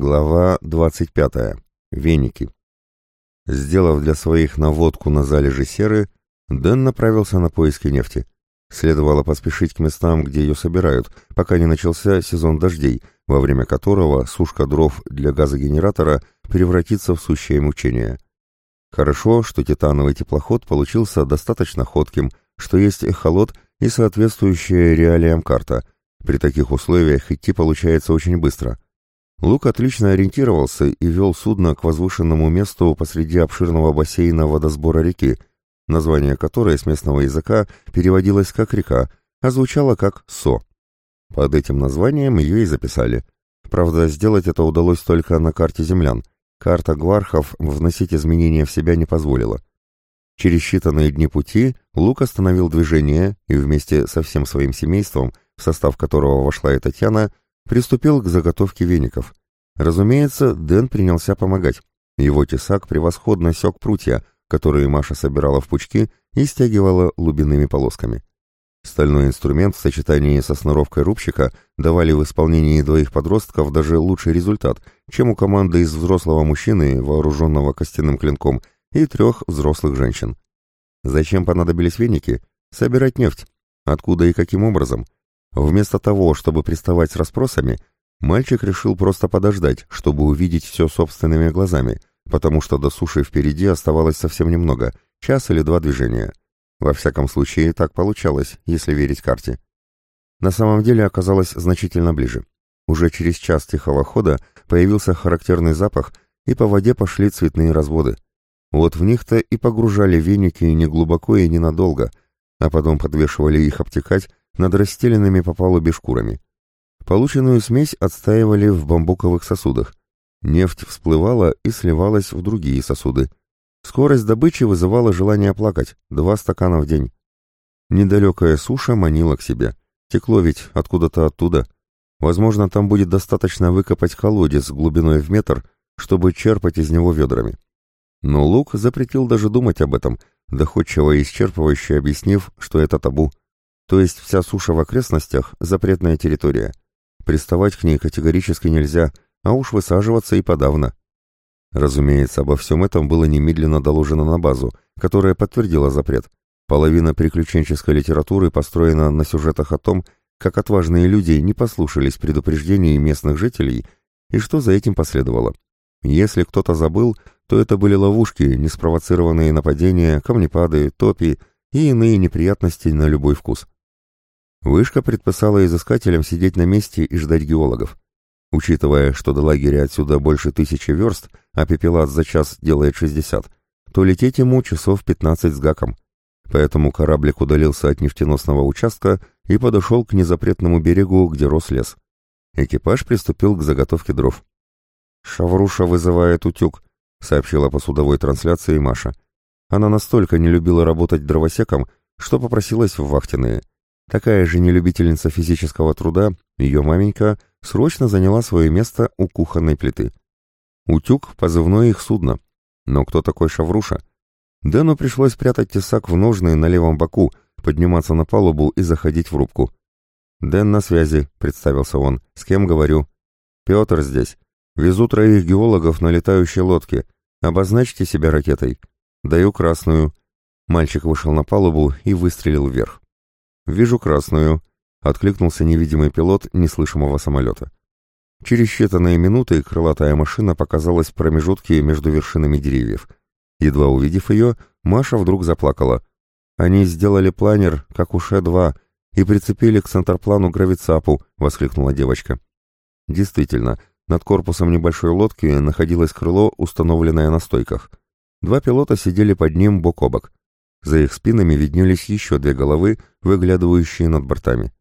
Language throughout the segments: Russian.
Глава 25. Веники. Сделав для своих наводку на залежи серы, Дэн направился на поиски нефти. Следовало поспешить к местам, где ее собирают, пока не начался сезон дождей, во время которого сушка дров для газогенератора превратится в сущее мучение. Хорошо, что титановый теплоход получился достаточно ходким, что есть эхолот и соответствующая реалиям карта. При таких условиях идти получается очень быстро — Лук отлично ориентировался и вел судно к возвышенному месту посреди обширного бассейна водосбора реки, название которой с местного языка переводилось как «река», а звучало как «со». Под этим названием ее и записали. Правда, сделать это удалось только на карте землян. Карта гвархов вносить изменения в себя не позволила. Через считанные дни пути Лук остановил движение и вместе со всем своим семейством, в состав которого вошла и Татьяна, приступил к заготовке веников. Разумеется, Дэн принялся помогать. Его тесак превосходно сёк прутья, которые Маша собирала в пучки и стягивала лубиными полосками. Стальной инструмент в сочетании со сноровкой рубщика давали в исполнении двоих подростков даже лучший результат, чем у команды из взрослого мужчины, вооруженного костяным клинком, и трех взрослых женщин. Зачем понадобились веники? Собирать нефть. Откуда и каким образом? Вместо того, чтобы приставать с расспросами, мальчик решил просто подождать, чтобы увидеть все собственными глазами, потому что до суши впереди оставалось совсем немного, час или два движения. Во всяком случае, так получалось, если верить карте. На самом деле оказалось значительно ближе. Уже через час тихого хода появился характерный запах, и по воде пошли цветные разводы. Вот в них-то и погружали веники не глубоко и ненадолго, а потом подвешивали их обтекать над расстеленными по палубе шкурами. Полученную смесь отстаивали в бамбуковых сосудах. Нефть всплывала и сливалась в другие сосуды. Скорость добычи вызывала желание плакать, два стакана в день. Недалекая суша манила к себе. Текло ведь откуда-то оттуда. Возможно, там будет достаточно выкопать колодец глубиной в метр, чтобы черпать из него ведрами. Но Лук запретил даже думать об этом, доходчиво и исчерпывающе объяснив, что это табу. То есть вся суша в окрестностях – запретная территория. Приставать к ней категорически нельзя, а уж высаживаться и подавно. Разумеется, обо всем этом было немедленно доложено на базу, которая подтвердила запрет. Половина приключенческой литературы построена на сюжетах о том, как отважные люди не послушались предупреждений местных жителей и что за этим последовало. Если кто-то забыл, то это были ловушки, неспровоцированные нападения, камнепады, топи и иные неприятности на любой вкус. Вышка предписала изыскателям сидеть на месте и ждать геологов. Учитывая, что до лагеря отсюда больше тысячи верст, а пепелат за час делает 60, то лететь ему часов 15 с гаком. Поэтому кораблик удалился от нефтеносного участка и подошел к незапретному берегу, где рос лес. Экипаж приступил к заготовке дров. «Шавруша вызывает утюг», — сообщила по судовой трансляции Маша. Она настолько не любила работать дровосеком, что попросилась в вахтенные — Такая же нелюбительница физического труда, ее маменька срочно заняла свое место у кухонной плиты. Утюг — позывное их судно. Но кто такой Шавруша? Дэну пришлось прятать тесак в ножны на левом боку, подниматься на палубу и заходить в рубку. «Дэн на связи», — представился он. «С кем говорю?» «Петр здесь. Везу троих геологов на летающей лодке. Обозначьте себя ракетой». «Даю красную». Мальчик вышел на палубу и выстрелил вверх. «Вижу красную», — откликнулся невидимый пилот неслышимого самолета. Через считанные минуты крылатая машина показалась в промежутке между вершинами деревьев. Едва увидев ее, Маша вдруг заплакала. «Они сделали планер, как у Ше-2, и прицепили к центрплану гравицапу», — воскликнула девочка. Действительно, над корпусом небольшой лодки находилось крыло, установленное на стойках. Два пилота сидели под ним бок о бок. За их спинами виднелись еще две головы, выглядывающие над бортами.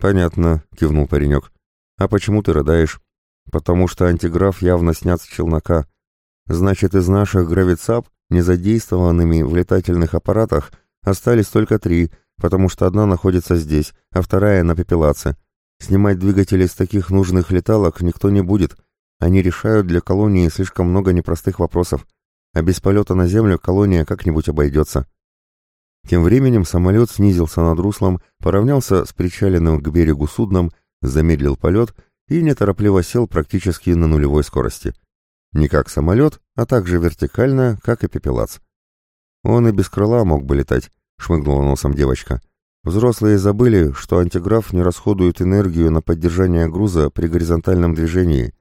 «Понятно», — кивнул паренек. «А почему ты рыдаешь?» «Потому что антиграф явно снят с челнока. Значит, из наших гравицап, незадействованными в летательных аппаратах, остались только три, потому что одна находится здесь, а вторая на пепелаце. Снимать двигатели с таких нужных леталок никто не будет. Они решают для колонии слишком много непростых вопросов. А без полета на Землю колония как-нибудь обойдется. Тем временем самолет снизился над руслом, поравнялся с причаленным к берегу судном, замедлил полет и неторопливо сел практически на нулевой скорости. Не как самолет, а также вертикально, как и пепелац. Он и без крыла мог бы летать, шмыгнула носом девочка. Взрослые забыли, что антиграф не расходует энергию на поддержание груза при горизонтальном движении.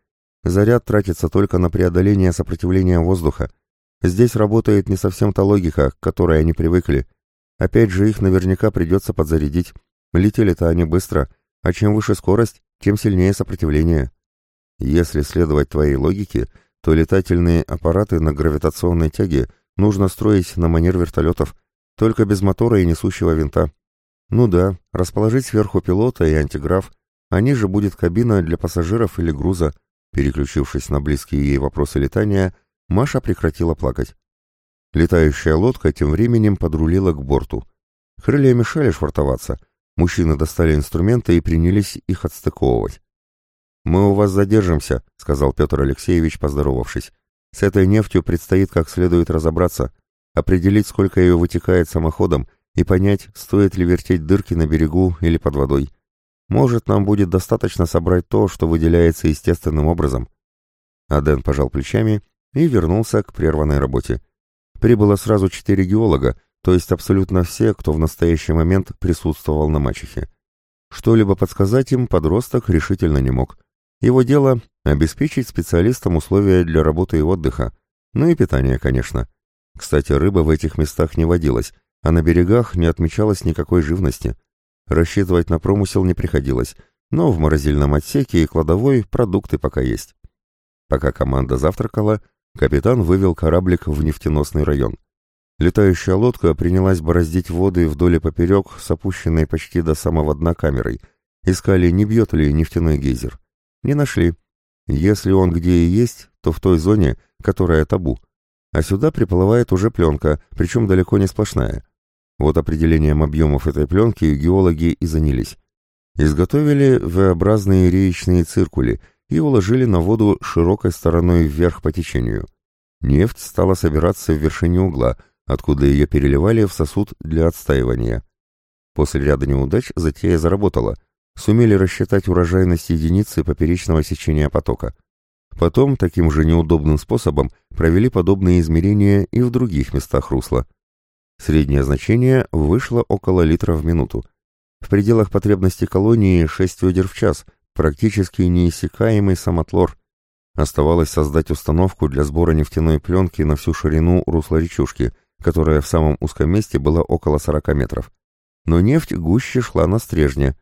Заряд тратится только на преодоление сопротивления воздуха. Здесь работает не совсем та логика, к которой они привыкли. Опять же, их наверняка придется подзарядить. Летели-то они быстро, а чем выше скорость, тем сильнее сопротивление. Если следовать твоей логике, то летательные аппараты на гравитационной тяге нужно строить на манер вертолетов, только без мотора и несущего винта. Ну да, расположить сверху пилота и антиграф, а ниже будет кабина для пассажиров или груза. Переключившись на близкие ей вопросы летания, Маша прекратила плакать. Летающая лодка тем временем подрулила к борту. Крылья мешали швартоваться. Мужчины достали инструменты и принялись их отстыковывать. «Мы у вас задержимся», — сказал Петр Алексеевич, поздоровавшись. «С этой нефтью предстоит как следует разобраться, определить, сколько ее вытекает самоходом, и понять, стоит ли вертеть дырки на берегу или под водой. Может, нам будет достаточно собрать то, что выделяется естественным образом». Аден пожал плечами и вернулся к прерванной работе. Прибыло сразу четыре геолога, то есть абсолютно все, кто в настоящий момент присутствовал на мачехе. Что-либо подсказать им подросток решительно не мог. Его дело — обеспечить специалистам условия для работы и отдыха, ну и питания, конечно. Кстати, рыба в этих местах не водилась, а на берегах не отмечалось никакой живности. Рассчитывать на промысел не приходилось, но в морозильном отсеке и кладовой продукты пока есть. Пока команда завтракала, капитан вывел кораблик в нефтеносный район. Летающая лодка принялась бороздить воды вдоль и поперек с опущенной почти до самого дна камерой. Искали, не бьет ли нефтяной гейзер. Не нашли. Если он где и есть, то в той зоне, которая табу. А сюда приплывает уже пленка, причем далеко не сплошная. Вот определением объемов этой пленки геологи и занялись. Изготовили V-образные реечные циркули и уложили на воду широкой стороной вверх по течению. Нефть стала собираться в вершине угла, откуда ее переливали в сосуд для отстаивания. После ряда неудач затея заработала — сумели рассчитать урожайность единицы поперечного сечения потока. Потом, таким же неудобным способом, провели подобные измерения и в других местах русла. Среднее значение вышло около литра в минуту. В пределах потребностей колонии 6 ведер в час, практически неиссякаемый самотлор. Оставалось создать установку для сбора нефтяной пленки на всю ширину русла речушки, которая в самом узком месте была около 40 метров. Но нефть гуще шла на стрежне,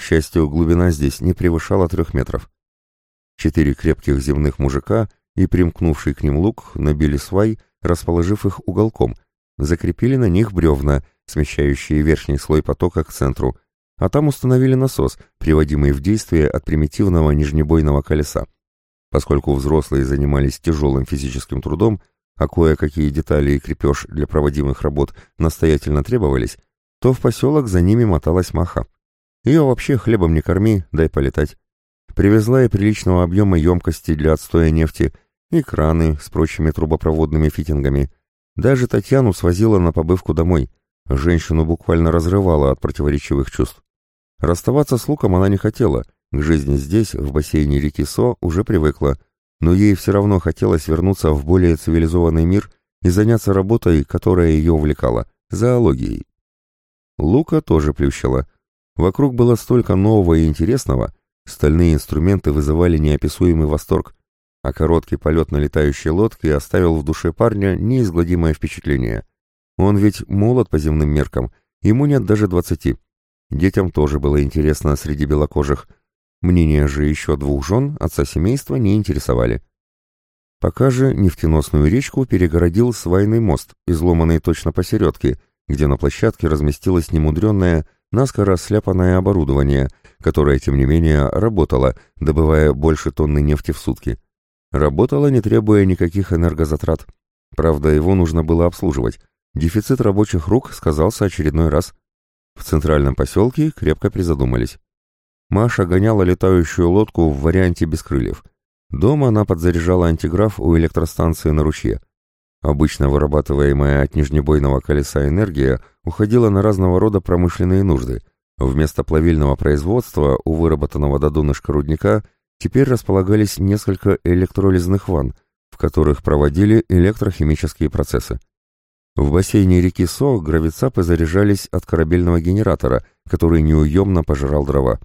к счастью, глубина здесь не превышала трех метров. Четыре крепких земных мужика и примкнувший к ним лук набили свай, расположив их уголком, закрепили на них бревна, смещающие верхний слой потока к центру, а там установили насос, приводимый в действие от примитивного нижнебойного колеса. Поскольку взрослые занимались тяжелым физическим трудом, а кое-какие детали и крепеж для проводимых работ настоятельно требовались, то в поселок за ними моталась маха. Ее вообще хлебом не корми, дай полетать. Привезла и приличного объема емкости для отстоя нефти, и краны с прочими трубопроводными фитингами. Даже Татьяну свозила на побывку домой. Женщину буквально разрывала от противоречивых чувств. Расставаться с луком она не хотела, к жизни здесь, в бассейне реки Со, уже привыкла, но ей все равно хотелось вернуться в более цивилизованный мир и заняться работой, которая ее увлекала – зоологией. Лука тоже плющила – Вокруг было столько нового и интересного, стальные инструменты вызывали неописуемый восторг, а короткий полет на летающей лодке оставил в душе парня неизгладимое впечатление. Он ведь молод по земным меркам, ему нет даже двадцати. Детям тоже было интересно среди белокожих. Мнения же еще двух жен отца семейства не интересовали. Пока же нефтеносную речку перегородил свайный мост, изломанный точно посередке, где на площадке разместилась немудренная наскоро сляпанное оборудование, которое, тем не менее, работало, добывая больше тонны нефти в сутки. Работало, не требуя никаких энергозатрат. Правда, его нужно было обслуживать. Дефицит рабочих рук сказался очередной раз. В центральном поселке крепко призадумались. Маша гоняла летающую лодку в варианте без крыльев. Дома она подзаряжала антиграф у электростанции на ручье. Обычно вырабатываемая от нижнебойного колеса энергия уходила на разного рода промышленные нужды. Вместо плавильного производства у выработанного до донышка рудника теперь располагались несколько электролизных ванн, в которых проводили электрохимические процессы. В бассейне реки Со гравицапы заряжались от корабельного генератора, который неуемно пожирал дрова.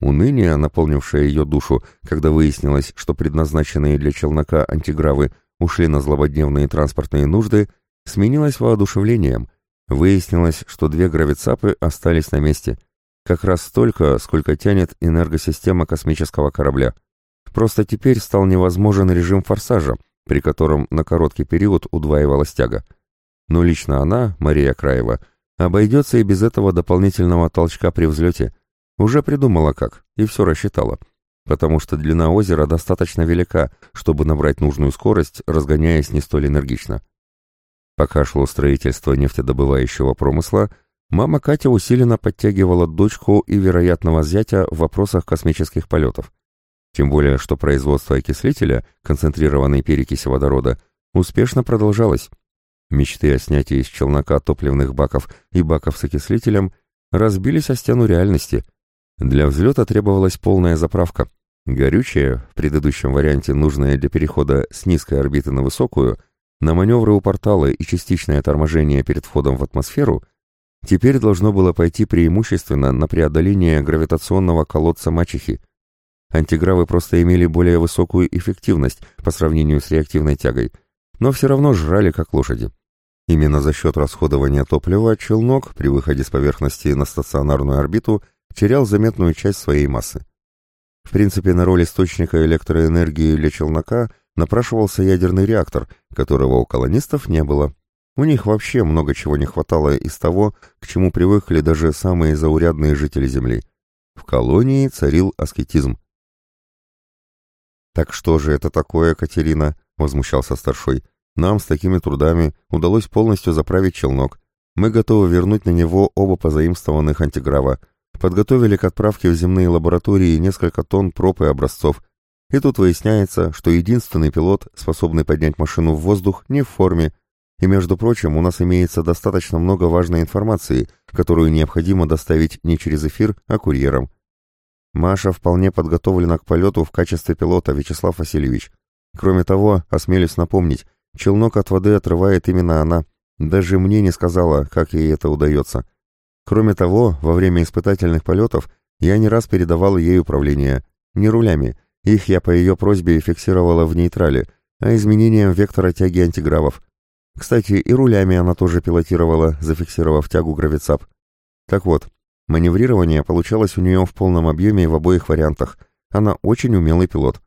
Уныние, наполнившее ее душу, когда выяснилось, что предназначенные для челнока антигравы ушли на злободневные транспортные нужды, сменилось воодушевлением. Выяснилось, что две гравицапы остались на месте. Как раз столько, сколько тянет энергосистема космического корабля. Просто теперь стал невозможен режим форсажа, при котором на короткий период удваивалась тяга. Но лично она, Мария Краева, обойдется и без этого дополнительного толчка при взлете. Уже придумала как, и все рассчитала потому что длина озера достаточно велика, чтобы набрать нужную скорость, разгоняясь не столь энергично. Пока шло строительство нефтедобывающего промысла, мама Катя усиленно подтягивала дочку и вероятного зятя в вопросах космических полетов. Тем более, что производство окислителя, концентрированной перекиси водорода, успешно продолжалось. Мечты о снятии из челнока топливных баков и баков с окислителем разбились о стену реальности. Для взлета требовалась полная заправка, Горючее, в предыдущем варианте нужное для перехода с низкой орбиты на высокую, на маневры у портала и частичное торможение перед входом в атмосферу, теперь должно было пойти преимущественно на преодоление гравитационного колодца мачехи. Антигравы просто имели более высокую эффективность по сравнению с реактивной тягой, но все равно жрали как лошади. Именно за счет расходования топлива челнок при выходе с поверхности на стационарную орбиту терял заметную часть своей массы. В принципе, на роль источника электроэнергии для челнока напрашивался ядерный реактор, которого у колонистов не было. У них вообще много чего не хватало из того, к чему привыкли даже самые заурядные жители Земли. В колонии царил аскетизм. «Так что же это такое, Катерина?» — возмущался старшой. «Нам с такими трудами удалось полностью заправить челнок. Мы готовы вернуть на него оба позаимствованных антиграва, Подготовили к отправке в земные лаборатории несколько тонн проб и образцов. И тут выясняется, что единственный пилот, способный поднять машину в воздух, не в форме. И, между прочим, у нас имеется достаточно много важной информации, которую необходимо доставить не через эфир, а курьером. Маша вполне подготовлена к полету в качестве пилота, Вячеслав Васильевич. Кроме того, осмелюсь напомнить, челнок от воды отрывает именно она. Даже мне не сказала, как ей это удается. Кроме того, во время испытательных полетов я не раз передавал ей управление. Не рулями, их я по ее просьбе фиксировала в нейтрале, а изменением вектора тяги антигравов. Кстати, и рулями она тоже пилотировала, зафиксировав тягу гравицап. Так вот, маневрирование получалось у нее в полном объеме в обоих вариантах. Она очень умелый пилот.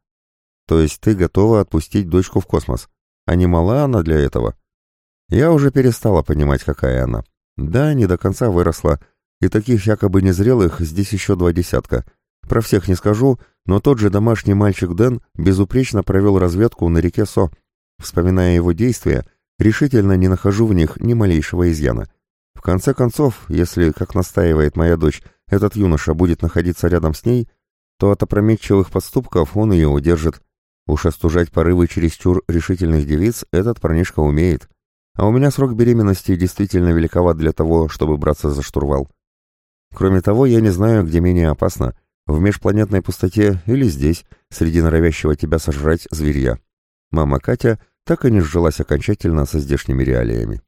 То есть ты готова отпустить дочку в космос. А не мала она для этого? Я уже перестала понимать, какая она. Да, не до конца выросла, и таких якобы незрелых здесь еще два десятка. Про всех не скажу, но тот же домашний мальчик Дэн безупречно провел разведку на реке Со. Вспоминая его действия, решительно не нахожу в них ни малейшего изъяна. В конце концов, если, как настаивает моя дочь, этот юноша будет находиться рядом с ней, то от опрометчивых поступков он ее удержит. Уж остужать порывы чересчур решительных девиц этот парнишка умеет. А у меня срок беременности действительно великоват для того, чтобы браться за штурвал. Кроме того, я не знаю, где менее опасно, в межпланетной пустоте или здесь, среди норовящего тебя сожрать зверья. Мама Катя так и не сжилась окончательно со здешними реалиями.